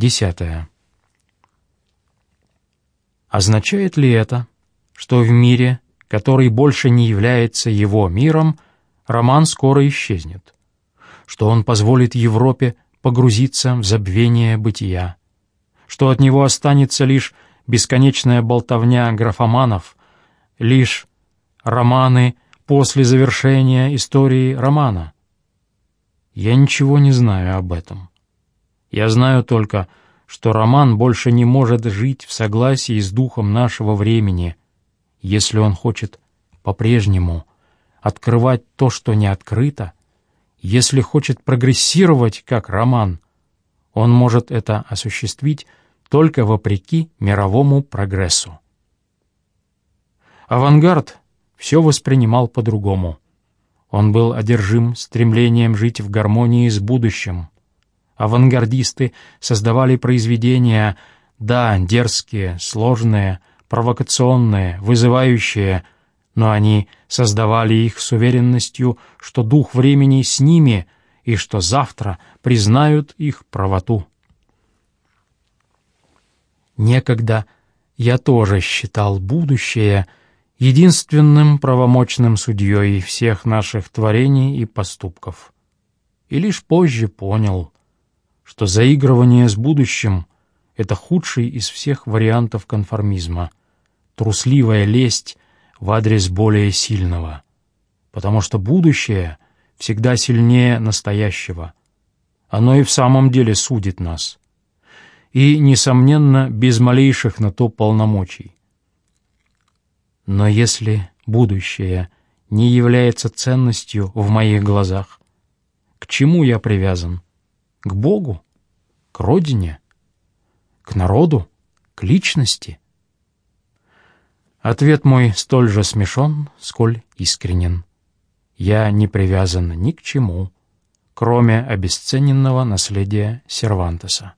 Десятое. Означает ли это, что в мире, который больше не является его миром, роман скоро исчезнет? Что он позволит Европе погрузиться в забвение бытия? Что от него останется лишь бесконечная болтовня графоманов, лишь романы после завершения истории романа? Я ничего не знаю об этом. Я знаю только, что роман больше не может жить в согласии с духом нашего времени, если он хочет по-прежнему открывать то, что не открыто, если хочет прогрессировать как роман, он может это осуществить только вопреки мировому прогрессу. Авангард все воспринимал по-другому. Он был одержим стремлением жить в гармонии с будущим. Авангардисты создавали произведения, да, дерзкие, сложные, провокационные, вызывающие, но они создавали их с уверенностью, что дух времени с ними и что завтра признают их правоту. Некогда я тоже считал будущее единственным правомочным судьей всех наших творений и поступков. И лишь позже понял, что заигрывание с будущим — это худший из всех вариантов конформизма, трусливая лесть в адрес более сильного, потому что будущее всегда сильнее настоящего. Оно и в самом деле судит нас и, несомненно, без малейших на то полномочий. Но если будущее не является ценностью в моих глазах, к чему я привязан? К Богу? К Родине? К народу? К личности? Ответ мой столь же смешон, сколь искренен. Я не привязан ни к чему, кроме обесцененного наследия Сервантеса.